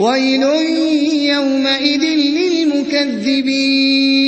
ويل يومئذ للمكذبين.